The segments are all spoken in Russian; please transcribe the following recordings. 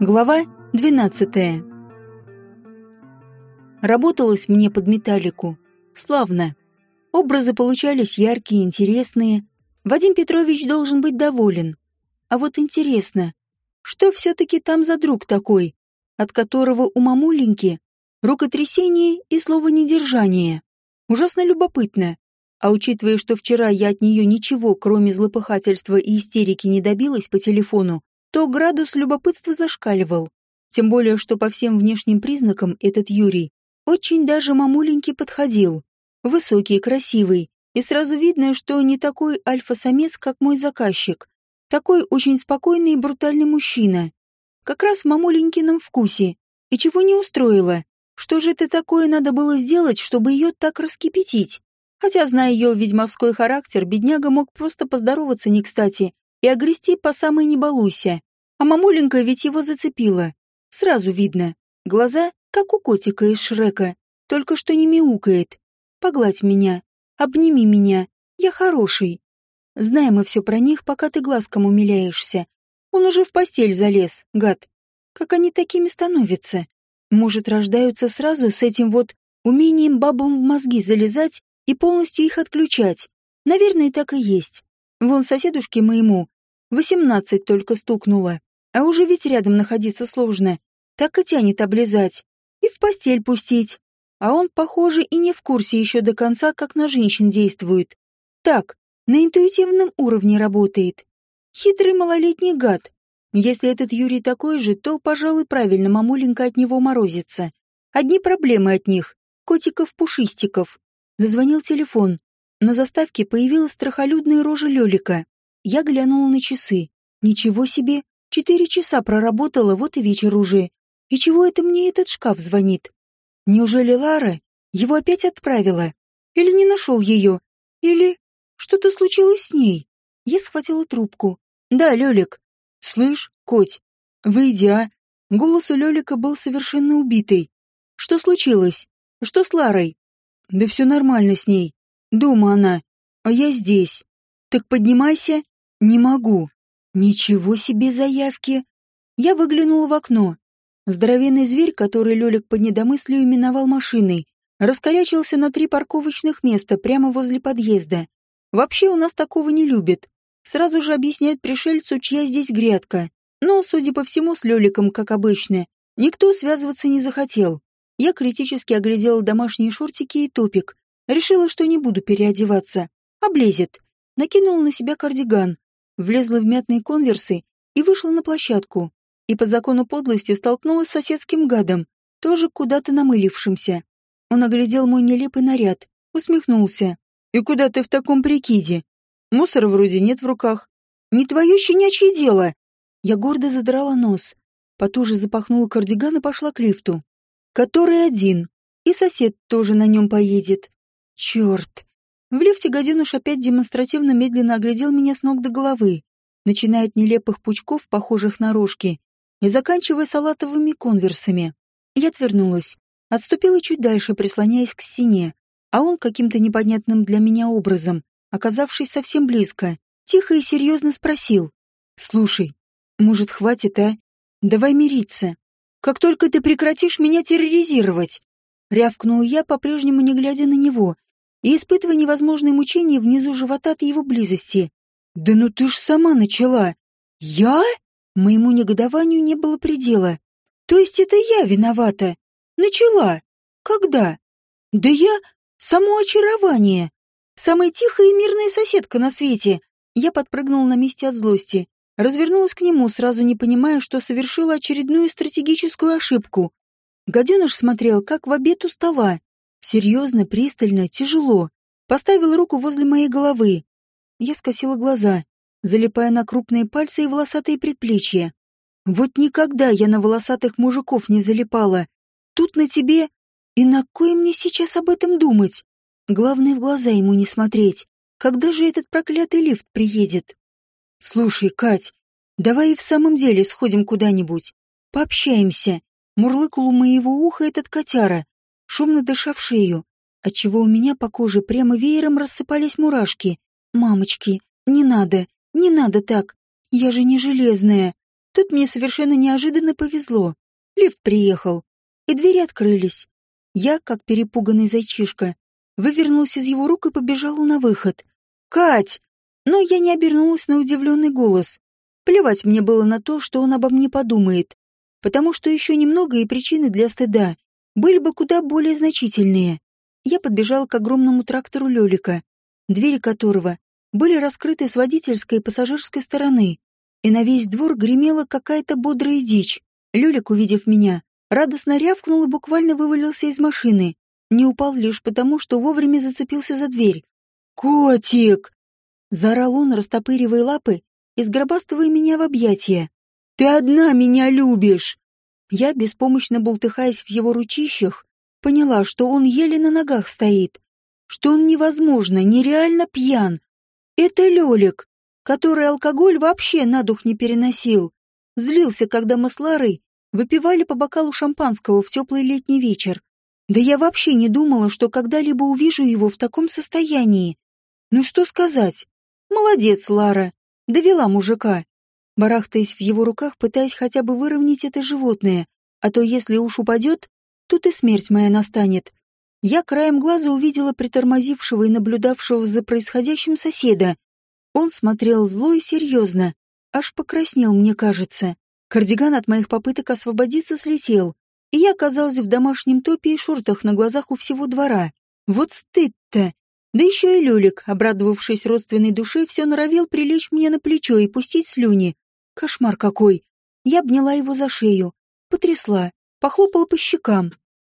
Глава 12 Работалось мне под металлику. Славно. Образы получались яркие, интересные. Вадим Петрович должен быть доволен. А вот интересно, что все-таки там за друг такой, от которого у мамуленьки рукотрясение и слово недержание? Ужасно любопытно. А учитывая, что вчера я от нее ничего, кроме злопыхательства и истерики, не добилась по телефону, то градус любопытства зашкаливал. Тем более, что по всем внешним признакам этот Юрий очень даже мамуленьке подходил. Высокий, красивый, и сразу видно, что не такой альфа-самец, как мой заказчик. Такой очень спокойный и брутальный мужчина. Как раз в мамуленькином вкусе. И чего не устроило? Что же это такое надо было сделать, чтобы ее так раскипятить? Хотя, зная ее ведьмовской характер, бедняга мог просто поздороваться не кстати и огрести по самой не. А мамуленька ведь его зацепила. Сразу видно. Глаза, как у котика из Шрека, только что не мяукает. Погладь меня, обними меня, я хороший. Знаем мы все про них, пока ты глазком умиляешься. Он уже в постель залез, гад. Как они такими становятся? Может, рождаются сразу с этим вот умением бабам в мозги залезать и полностью их отключать. Наверное, так и есть. Вон соседушке моему восемнадцать только стукнуло, а уже ведь рядом находиться сложно. Так и тянет облизать. И в постель пустить. А он, похоже, и не в курсе еще до конца, как на женщин действует. Так, на интуитивном уровне работает. Хитрый малолетний гад. Если этот Юрий такой же, то, пожалуй, правильно мамуленька от него морозится. Одни проблемы от них. Котиков-пушистиков. Зазвонил телефон. На заставке появилась страхолюдная рожа Лёлика. Я глянула на часы. Ничего себе, четыре часа проработала, вот и вечер уже. И чего это мне этот шкаф звонит? Неужели Лара его опять отправила? Или не нашел ее? Или что-то случилось с ней? Я схватила трубку. Да, Лёлик. Слышь, коть, выйди, а? Голос у Лёлика был совершенно убитый. Что случилось? Что с Ларой? Да все нормально с ней. Дома она, а я здесь. Так поднимайся. Не могу. Ничего себе заявки. Я выглянула в окно. Здоровенный зверь, который Лёлик по недомыслию именовал машиной, раскорячился на три парковочных места прямо возле подъезда. Вообще у нас такого не любят. Сразу же объясняют пришельцу, чья здесь грядка. Но, судя по всему, с Лёликом, как обычно, никто связываться не захотел. Я критически оглядела домашние шортики и топик. Решила, что не буду переодеваться. Облезет. Накинула на себя кардиган. Влезла в мятные конверсы и вышла на площадку. И по закону подлости столкнулась с соседским гадом, тоже куда-то намылившимся. Он оглядел мой нелепый наряд, усмехнулся. «И куда ты в таком прикиде? Мусора вроде нет в руках. Не твое щенячье дело!» Я гордо задрала нос, потуже запахнула кардиган и пошла к лифту который один, и сосед тоже на нем поедет. Черт. В лифте гаденыш опять демонстративно медленно оглядел меня с ног до головы, начиная от нелепых пучков, похожих на рожки, и заканчивая салатовыми конверсами. Я отвернулась, отступила чуть дальше, прислоняясь к стене, а он каким-то непонятным для меня образом, оказавшись совсем близко, тихо и серьезно спросил. «Слушай, может, хватит, а? Давай мириться. Как только ты прекратишь меня терроризировать!» Рявкнул я, по-прежнему не глядя на него, и испытывая невозможные мучения внизу живота от его близости. «Да ну ты ж сама начала!» «Я?» Моему негодованию не было предела. «То есть это я виновата? Начала? Когда?» «Да я... само очарование! Самая тихая и мирная соседка на свете!» Я подпрыгнул на месте от злости. Развернулась к нему, сразу не понимая, что совершила очередную стратегическую ошибку. Гаденыш смотрел, как в обед у стола. Серьезно, пристально, тяжело. Поставил руку возле моей головы. Я скосила глаза, залипая на крупные пальцы и волосатые предплечья. Вот никогда я на волосатых мужиков не залипала. Тут на тебе... И на кое мне сейчас об этом думать? Главное, в глаза ему не смотреть. Когда же этот проклятый лифт приедет? «Слушай, Кать, давай и в самом деле сходим куда-нибудь. Пообщаемся». Мурлыкал у моего уха этот котяра, шумно дыша в шею, отчего у меня по коже прямо веером рассыпались мурашки. «Мамочки, не надо, не надо так. Я же не железная. Тут мне совершенно неожиданно повезло. Лифт приехал, и двери открылись. Я, как перепуганный зайчишка, вывернулась из его рук и побежала на выход. «Кать!» Но я не обернулась на удивленный голос. Плевать мне было на то, что он обо мне подумает, потому что еще немного и причины для стыда были бы куда более значительные. Я подбежала к огромному трактору Лёлика, двери которого были раскрыты с водительской и пассажирской стороны, и на весь двор гремела какая-то бодрая дичь. Лёлик, увидев меня, радостно рявкнул и буквально вывалился из машины. Не упал лишь потому, что вовремя зацепился за дверь. «Котик!» Заорал он, растопыривая лапы и сгробастывая меня в объятия. «Ты одна меня любишь!» Я, беспомощно бултыхаясь в его ручищах, поняла, что он еле на ногах стоит, что он невозможно, нереально пьян. Это Лёлик, который алкоголь вообще на дух не переносил. Злился, когда мы с Ларой выпивали по бокалу шампанского в теплый летний вечер. Да я вообще не думала, что когда-либо увижу его в таком состоянии. Ну что сказать? Молодец, Лара. Довела мужика. Барахтаясь в его руках, пытаясь хотя бы выровнять это животное, а то если уж упадет, тут и смерть моя настанет. Я краем глаза увидела притормозившего и наблюдавшего за происходящим соседа. Он смотрел зло и серьезно, аж покраснел, мне кажется. Кардиган от моих попыток освободиться слетел, и я оказалась в домашнем топе и шортах на глазах у всего двора. Вот стыд-то! Да еще и Люлик, обрадовавшись родственной душе, все норовил прилечь мне на плечо и пустить слюни. Кошмар какой! Я обняла его за шею, потрясла, похлопала по щекам.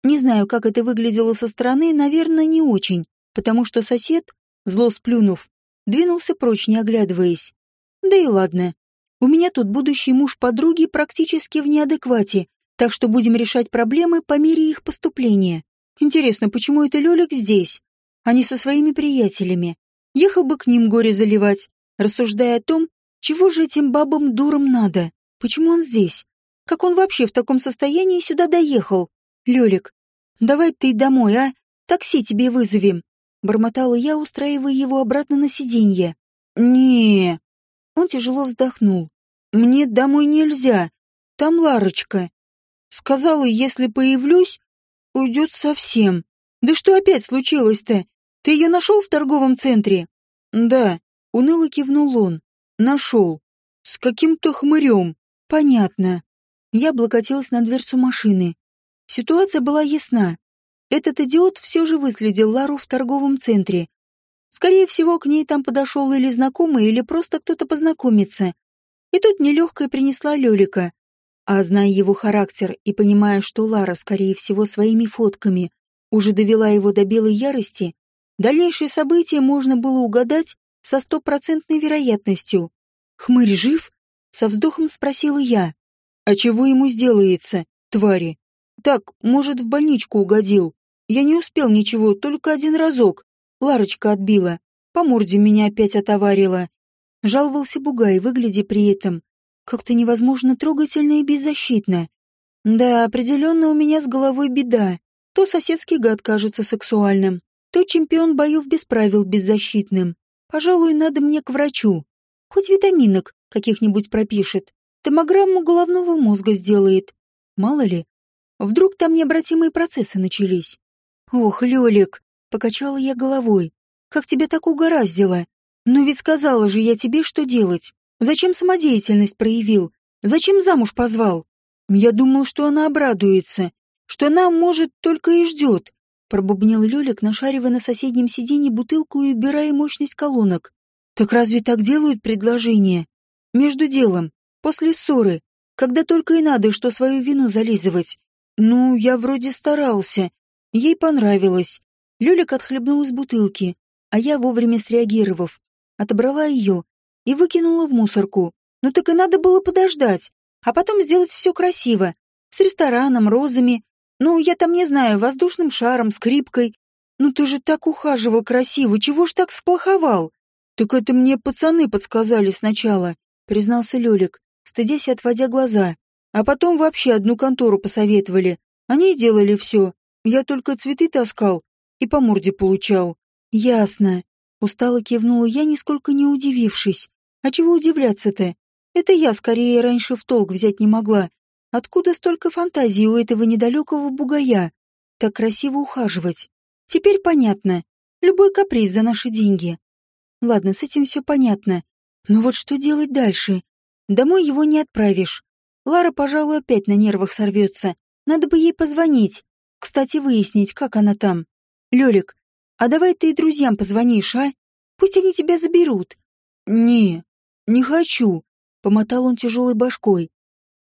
Не знаю, как это выглядело со стороны, наверное, не очень, потому что сосед, зло сплюнув, двинулся прочь, не оглядываясь. Да и ладно. У меня тут будущий муж подруги практически в неадеквате, так что будем решать проблемы по мере их поступления. Интересно, почему это Лёлик здесь, а не со своими приятелями? Ехал бы к ним горе заливать, рассуждая о том, чего же этим бабам-дурам надо, почему он здесь, как он вообще в таком состоянии сюда доехал. Лёлик, давай ты домой, а? Такси тебе вызовем. Бормотала я, устраивая его обратно на сиденье. не Он тяжело вздохнул. «Мне домой нельзя. Там Ларочка. Сказала, если появлюсь, уйдет совсем. Да что опять случилось-то? Ты ее нашел в торговом центре? Да, уныло кивнул он. Нашел. С каким-то хмырем. Понятно. Я облокотилась на дверцу машины. Ситуация была ясна. Этот идиот все же выследил Лару в торговом центре. Скорее всего, к ней там подошел или знакомый, или просто кто-то познакомиться. И тут нелегкая принесла Лёлика. А зная его характер и понимая, что Лара, скорее всего, своими фотками уже довела его до белой ярости, дальнейшие события можно было угадать со стопроцентной вероятностью. «Хмырь жив?» — со вздохом спросила я. «А чего ему сделается, твари? Так, может, в больничку угодил. Я не успел ничего, только один разок. Ларочка отбила. По морде меня опять отоварила». Жаловался Бугай, выглядя при этом как-то невозможно трогательно и беззащитно. Да, определенно у меня с головой беда. То соседский гад кажется сексуальным, то чемпион боев без правил беззащитным. Пожалуй, надо мне к врачу. Хоть витаминок каких-нибудь пропишет. Томограмму головного мозга сделает. Мало ли. Вдруг там необратимые процессы начались. Ох, Лёлик, покачала я головой. Как тебя так угораздило? Но ведь сказала же я тебе, что делать. Зачем самодеятельность проявил? Зачем замуж позвал? Я думал, что она обрадуется, что она, может, только и ждет. Пробубнил Лёлик, нашаривая на соседнем сиденье бутылку и убирая мощность колонок. Так разве так делают предложения? Между делом, после ссоры, когда только и надо, что свою вину зализывать. Ну, я вроде старался. Ей понравилось. Лёлик отхлебнул из бутылки, а я, вовремя среагировав, отобрала ее и выкинула в мусорку. Ну так и надо было подождать, а потом сделать все красиво. С рестораном, розами. Ну, я там не знаю, воздушным шаром, скрипкой. Ну ты же так ухаживал красиво, чего ж так сплоховал? Так это мне пацаны подсказали сначала, признался Лёлик, стыдясь отводя глаза. А потом вообще одну контору посоветовали. Они делали все. Я только цветы таскал и по морде получал. Ясно. Устало кивнула я, нисколько не удивившись. А чего удивляться-то? Это я скорее раньше в толк взять не могла. Откуда столько фантазии у этого недалекого бугая? Так красиво ухаживать. Теперь понятно. Любой каприз за наши деньги. Ладно, с этим все понятно. Но вот что делать дальше? Домой его не отправишь. Лара, пожалуй, опять на нервах сорвется. Надо бы ей позвонить. Кстати, выяснить, как она там. Лёлик, а давай ты и друзьям позвонишь, а? Пусть они тебя заберут. Не, не хочу, помотал он тяжелой башкой.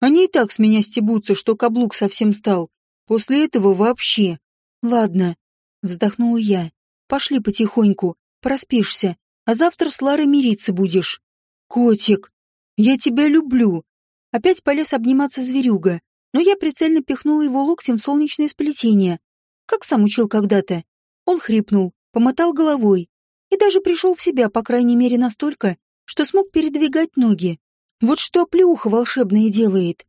Они и так с меня стебутся, что каблук совсем стал. После этого вообще. Ладно, вздохнула я. Пошли потихоньку, проспишься, а завтра с Ларой мириться будешь. Котик, я тебя люблю. Опять полез обниматься зверюга, но я прицельно пихнула его локтем в солнечное сплетение. Как сам учил когда-то. Он хрипнул, помотал головой и даже пришел в себя, по крайней мере, настолько, что смог передвигать ноги. Вот что плюха волшебная делает.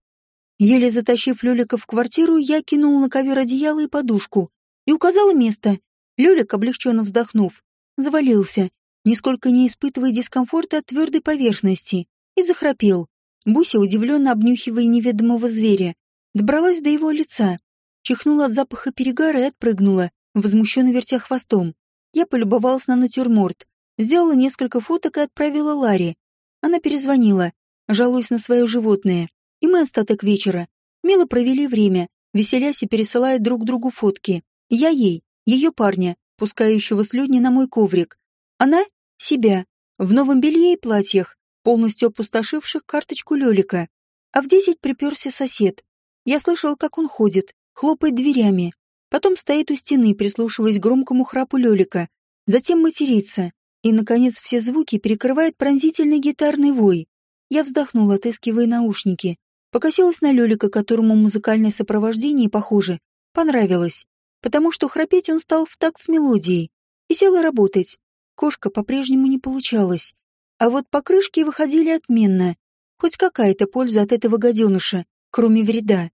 Еле затащив Лёлика в квартиру, я кинул на ковер одеяло и подушку и указала место. Лёлик, облегченно вздохнув, завалился, нисколько не испытывая дискомфорта от твердой поверхности, и захрапел. Буся, удивленно обнюхивая неведомого зверя, добралась до его лица, чихнула от запаха перегара и отпрыгнула, возмущенно вертя хвостом. Я полюбовалась на натюрморт, сделала несколько фоток и отправила Ларе. Она перезвонила, жалуясь на свое животное, и мы остаток вечера мило провели время, веселясь и пересылая друг другу фотки. Я ей, ее парня, пускающего слюдни на мой коврик. Она — себя, в новом белье и платьях, полностью опустошивших карточку Лёлика. А в десять приперся сосед. Я слышал, как он ходит, хлопает дверями. Потом стоит у стены, прислушиваясь к громкому храпу Лёлика. Затем матерится. И, наконец, все звуки перекрывает пронзительный гитарный вой. Я вздохнула, отыскивая наушники. Покосилась на Лёлика, которому музыкальное сопровождение, похоже, понравилось. Потому что храпеть он стал в такт с мелодией. И села работать. Кошка по-прежнему не получалась. А вот покрышки выходили отменно. Хоть какая-то польза от этого гаденыша, кроме вреда.